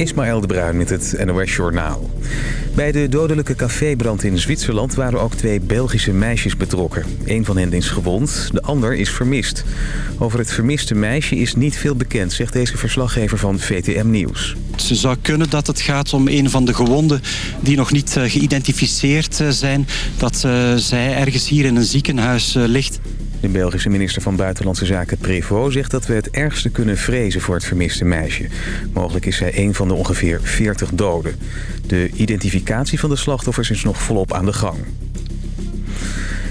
Ismaël de Bruin met het NOS Journaal. Bij de dodelijke cafébrand in Zwitserland waren ook twee Belgische meisjes betrokken. Een van hen is gewond, de ander is vermist. Over het vermiste meisje is niet veel bekend, zegt deze verslaggever van VTM Nieuws. Ze zou kunnen dat het gaat om een van de gewonden die nog niet eh, geïdentificeerd eh, zijn. Dat uh, zij ergens hier in een ziekenhuis ligt. De Belgische minister van Buitenlandse Zaken Prévost zegt dat we het ergste kunnen vrezen voor het vermiste meisje. Mogelijk is zij een van de ongeveer 40 doden. De identificatie van de slachtoffers is nog volop aan de gang.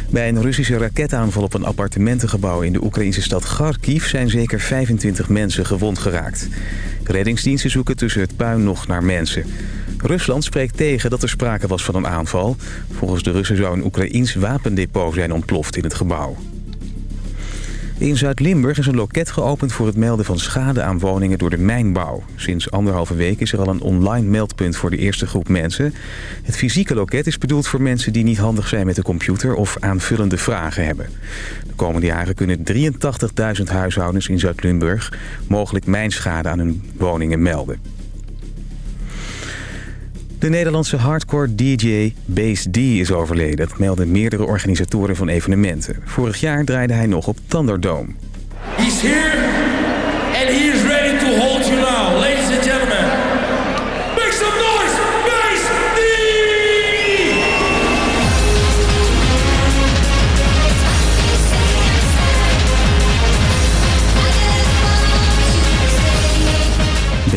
Bij een Russische raketaanval op een appartementengebouw in de Oekraïnse stad Kharkiv zijn zeker 25 mensen gewond geraakt. Reddingsdiensten zoeken tussen het puin nog naar mensen. Rusland spreekt tegen dat er sprake was van een aanval. Volgens de Russen zou een Oekraïns wapendepot zijn ontploft in het gebouw. In Zuid-Limburg is een loket geopend voor het melden van schade aan woningen door de mijnbouw. Sinds anderhalve week is er al een online meldpunt voor de eerste groep mensen. Het fysieke loket is bedoeld voor mensen die niet handig zijn met de computer of aanvullende vragen hebben. De komende jaren kunnen 83.000 huishoudens in Zuid-Limburg mogelijk mijnschade aan hun woningen melden. De Nederlandse hardcore DJ Base D is overleden. Dat melden meerdere organisatoren van evenementen. Vorig jaar draaide hij nog op Thunderdome. He's here and he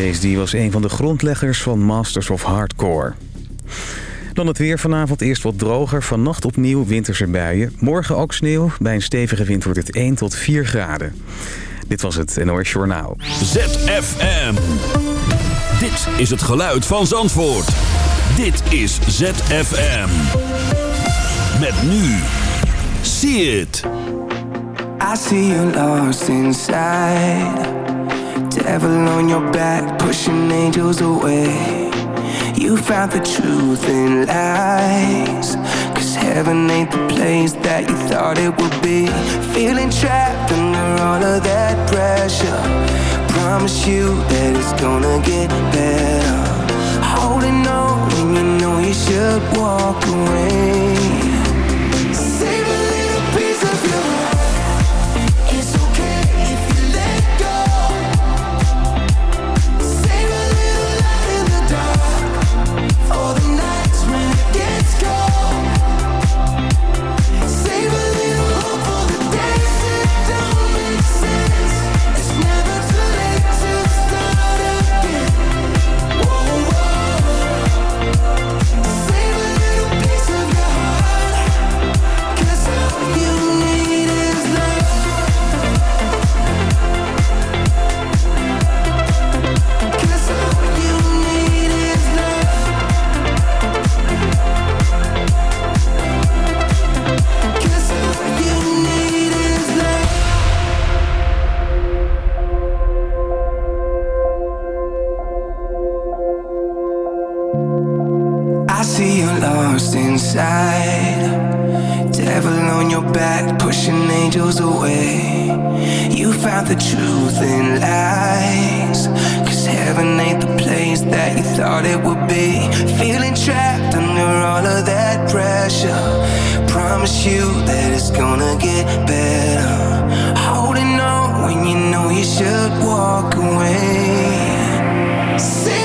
Base D was een van de grondleggers van Masters of Hardcore. Dan het weer vanavond eerst wat droger. Vannacht opnieuw winterse buien. Morgen ook sneeuw. Bij een stevige wind wordt het 1 tot 4 graden. Dit was het NOS Journaal. ZFM. Dit is het geluid van Zandvoort. Dit is ZFM. Met nu. See it. I see you lost inside. Devil on your back, pushing angels away. You found the truth in lies. Cause heaven ain't the place that you thought it would be. Feeling trapped under all of that pressure. Promise you that it's gonna get better. Holding on when you know you should walk away. Goes away. You found the truth in lies. Cause heaven ain't the place that you thought it would be. Feeling trapped under all of that pressure. Promise you that it's gonna get better. Holding on when you know you should walk away. See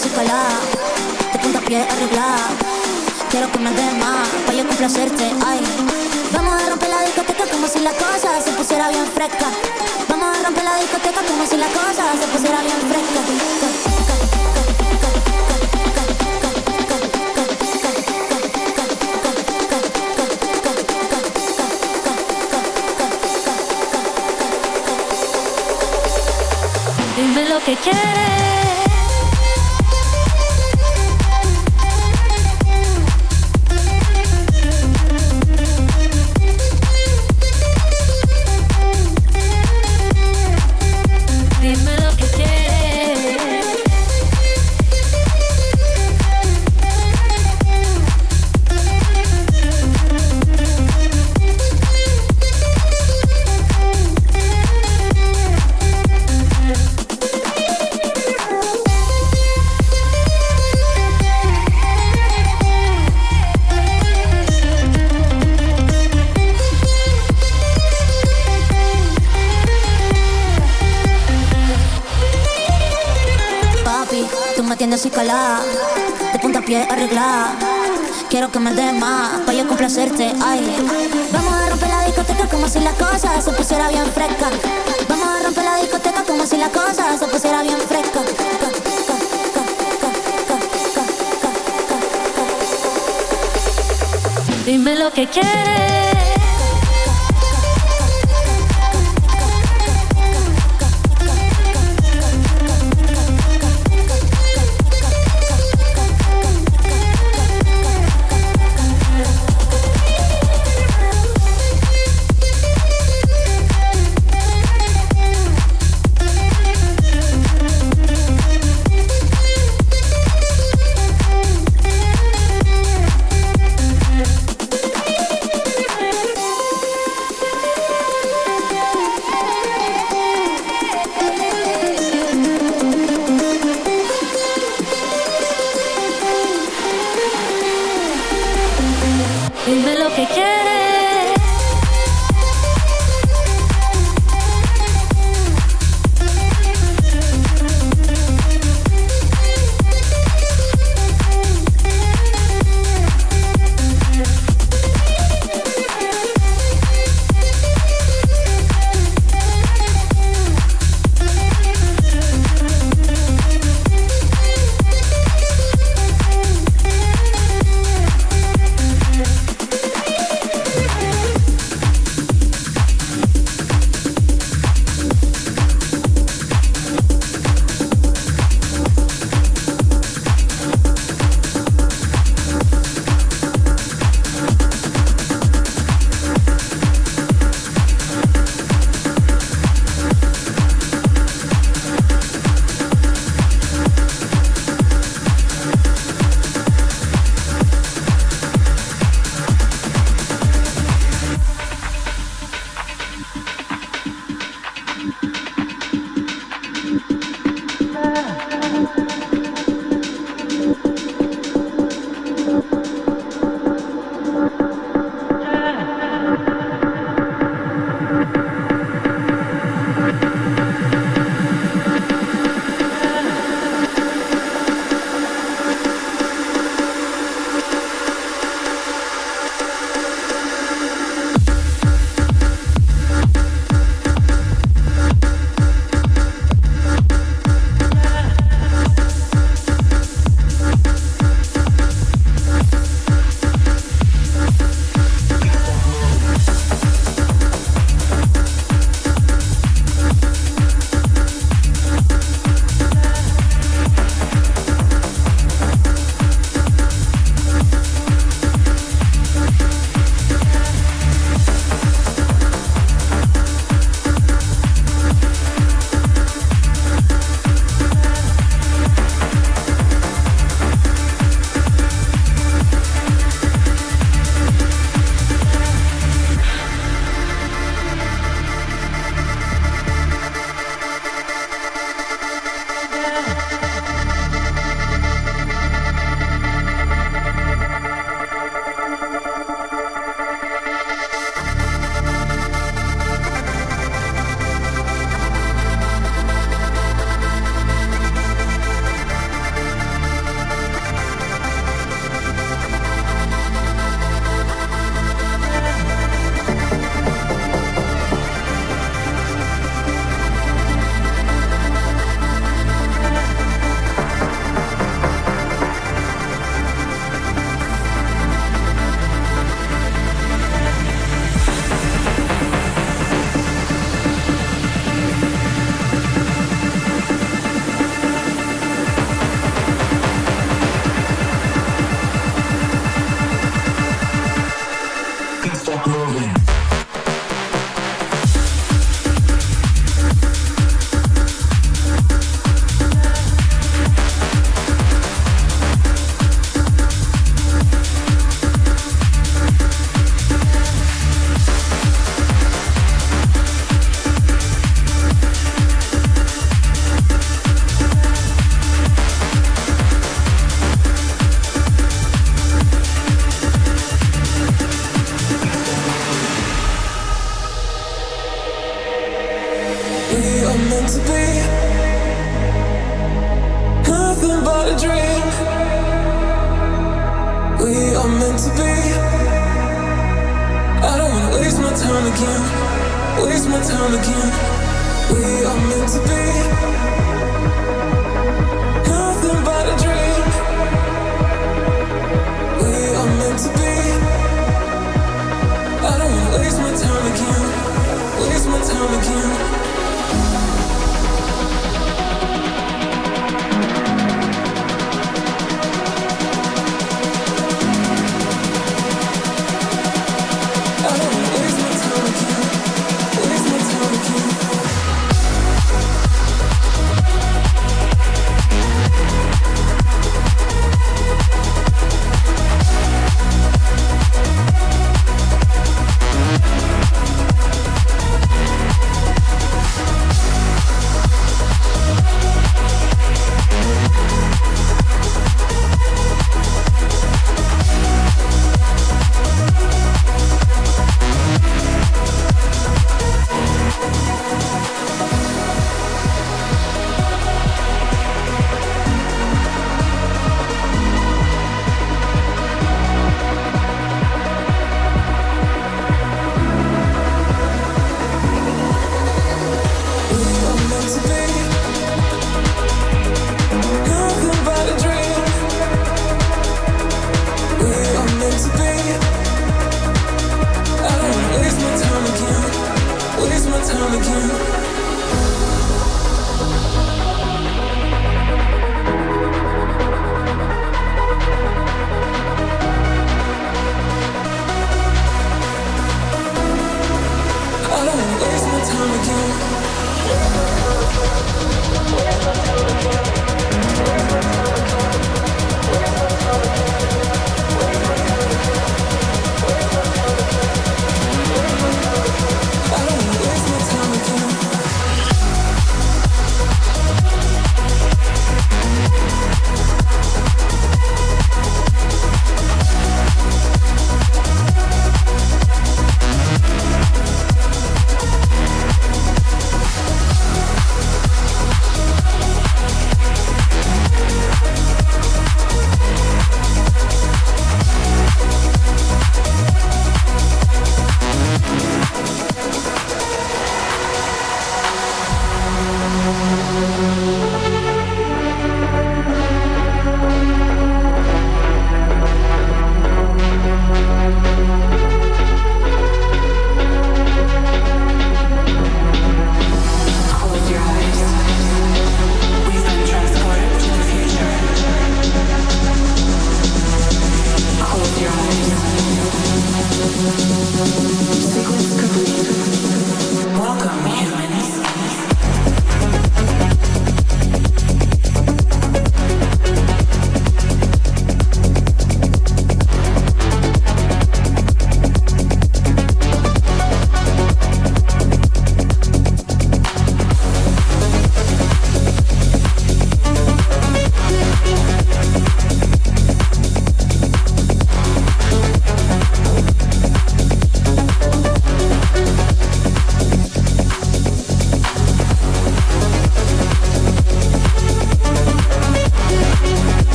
de punta pie arreglada. Quiero que me des más, pa' yo complacerte, ay. Vamos a romper la discoteca como si la cosa se pusiera bien fresca. Vamos a romper la discoteca como si la cosa se pusiera bien fresca. lo que quieres. De punta a pie arreglada. Quiero que me des más, pa' yo complacerte, ay. Vamos a romper la discoteca como si la cosa se pusiera bien fresca. Vamos a romper la discoteca como si la cosa se pusiera bien fresca. Dime lo que quieres.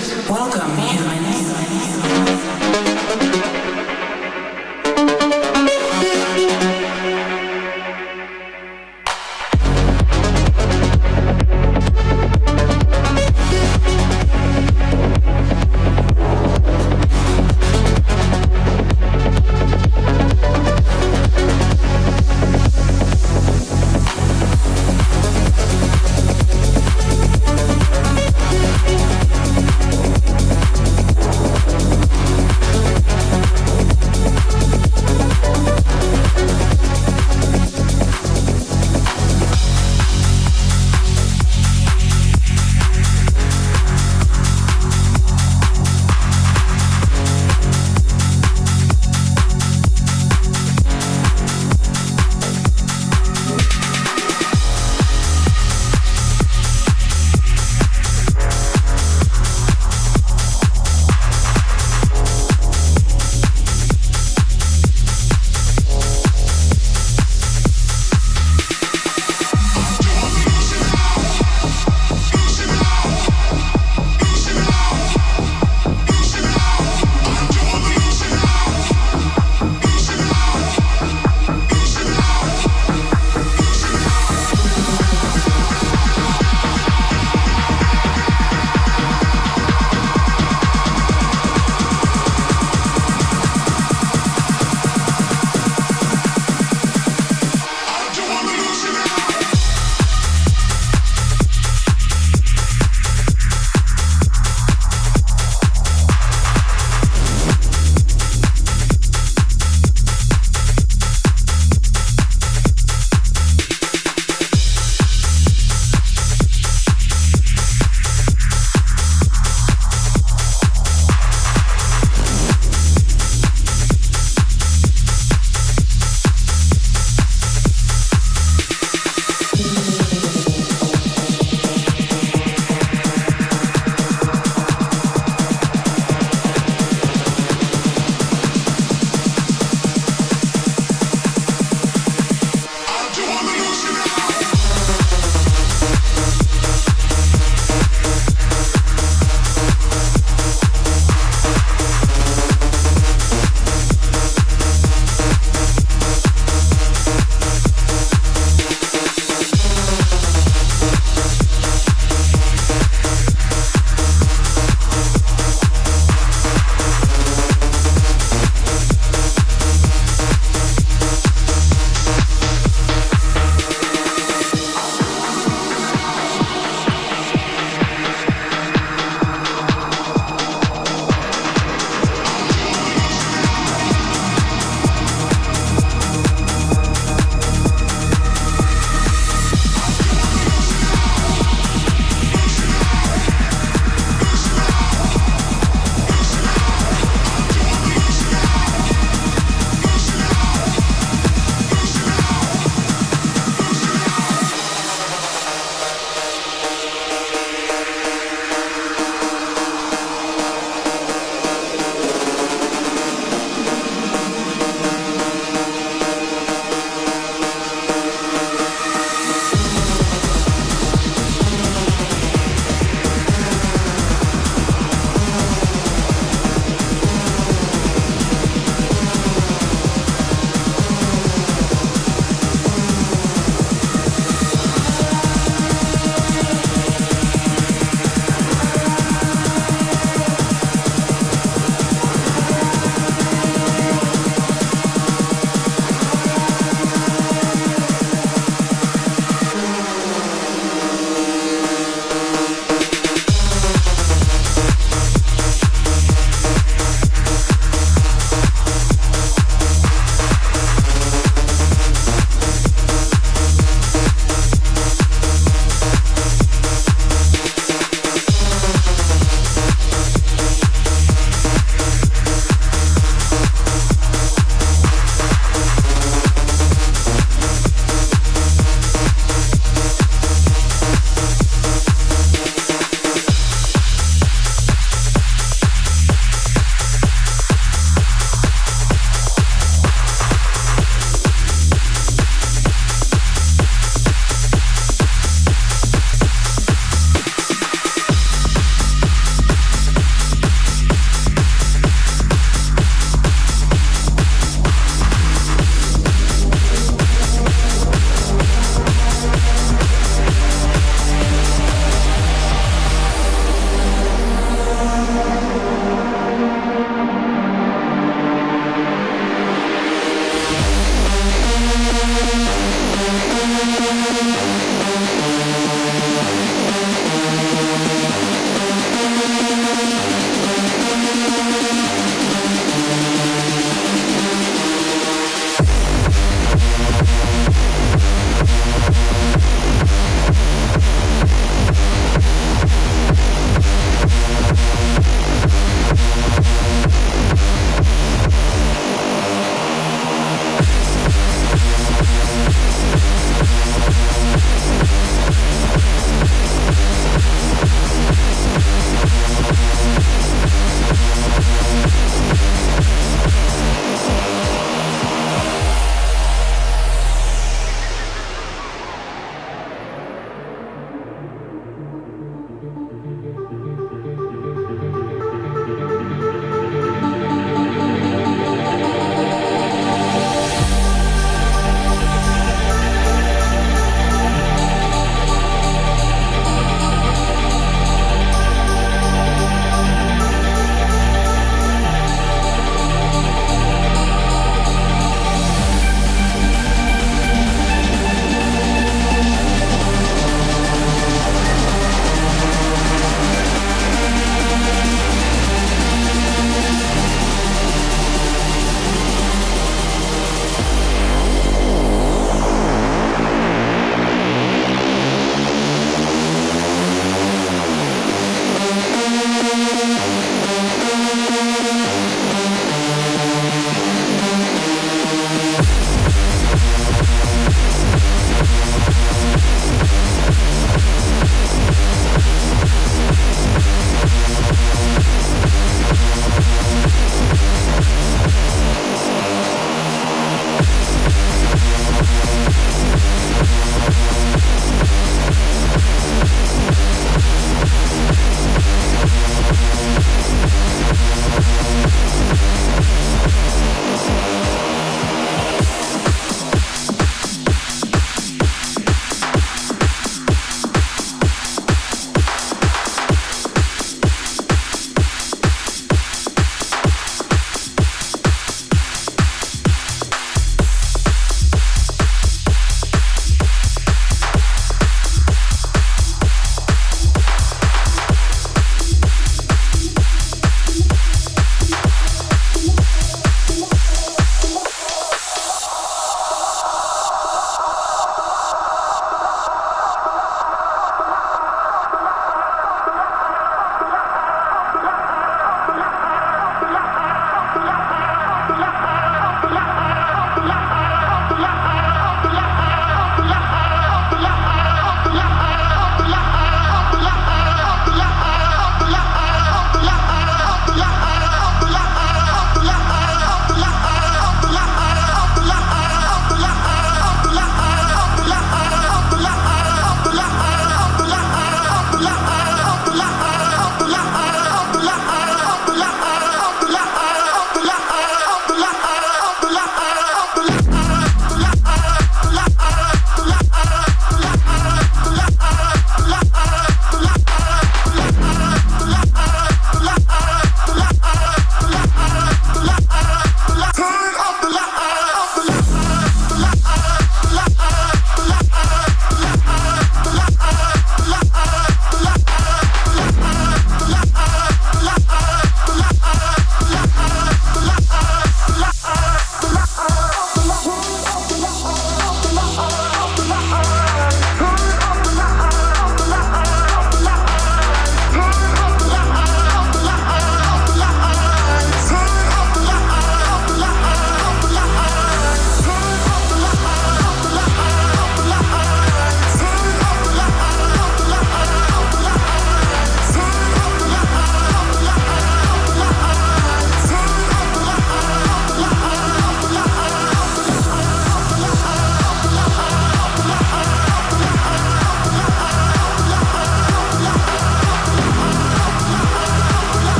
Welcome, human.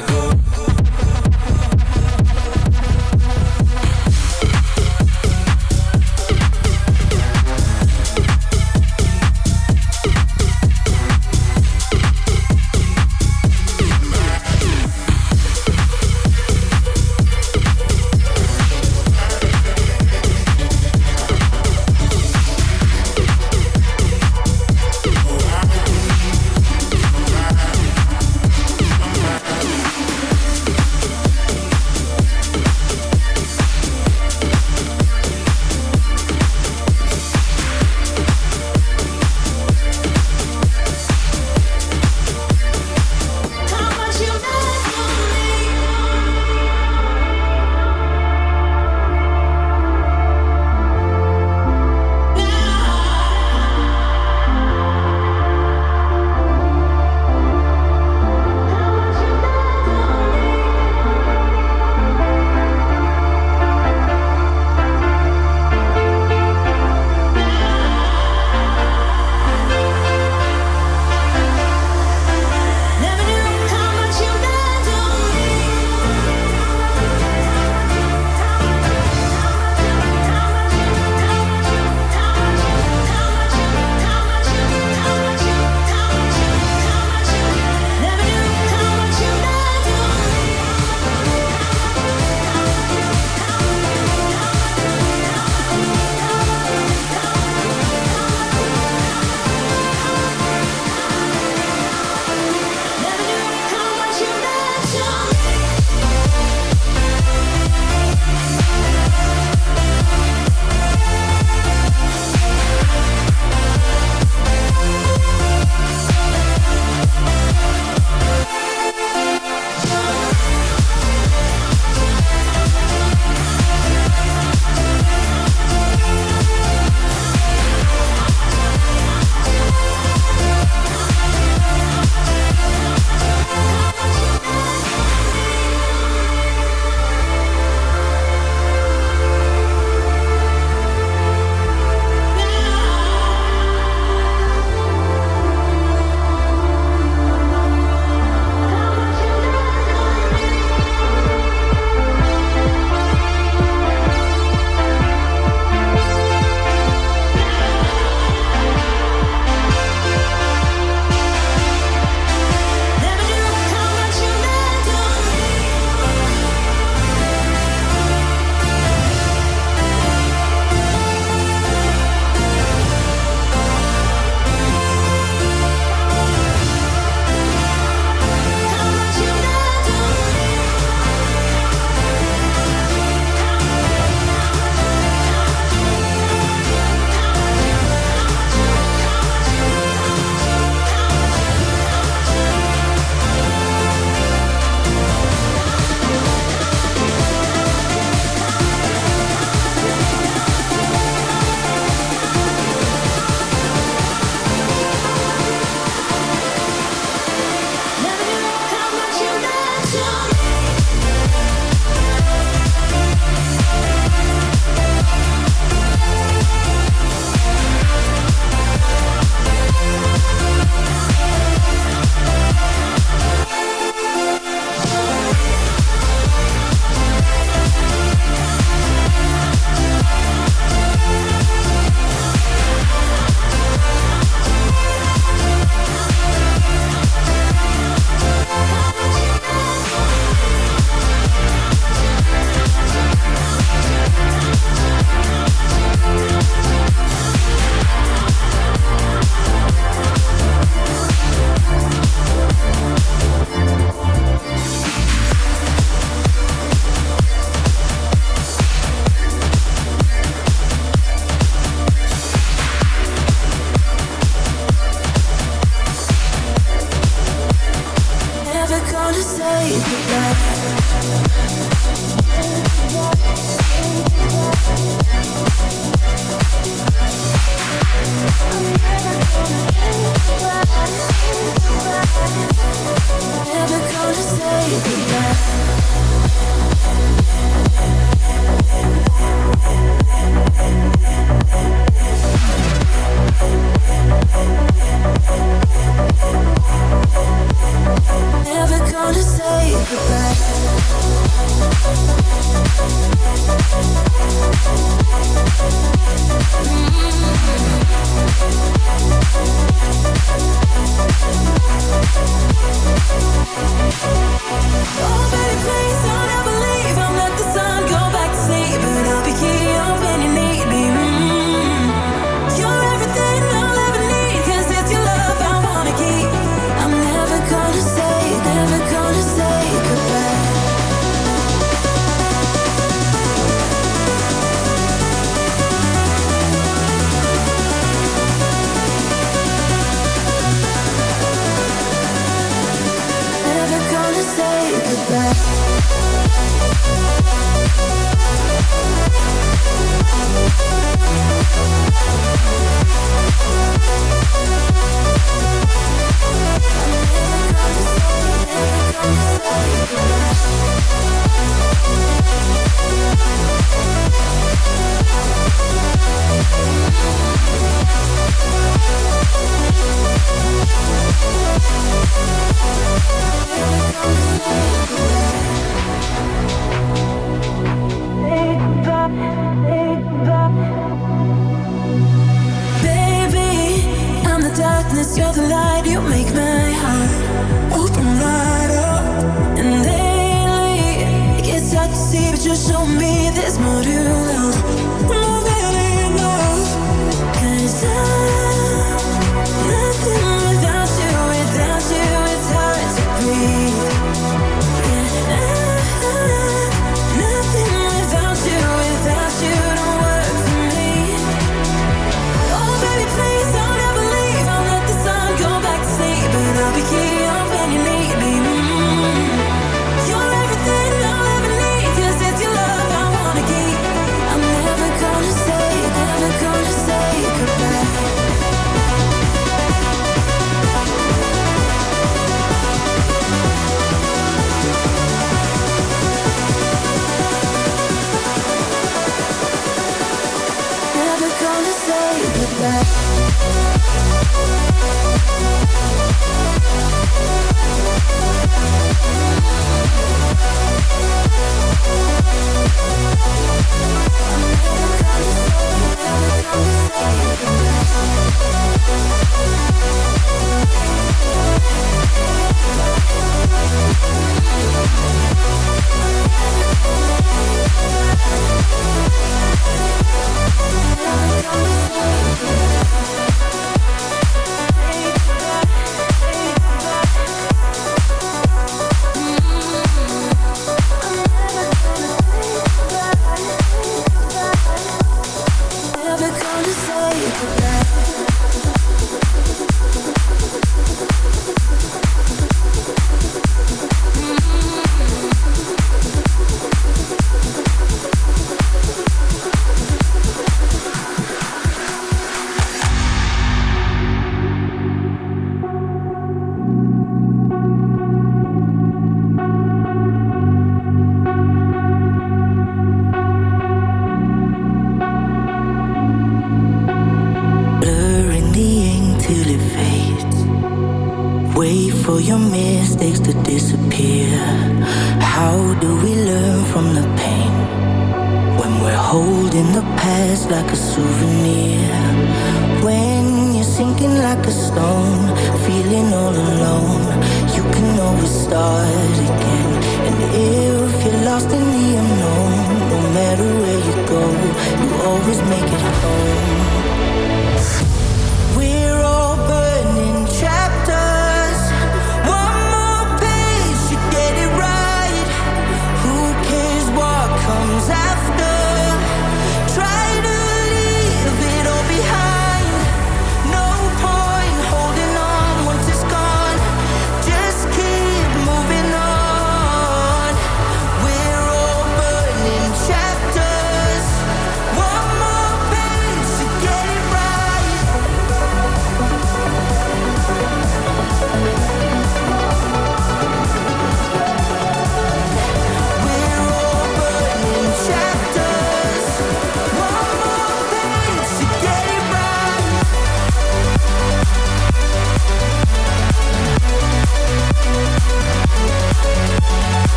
Chicago.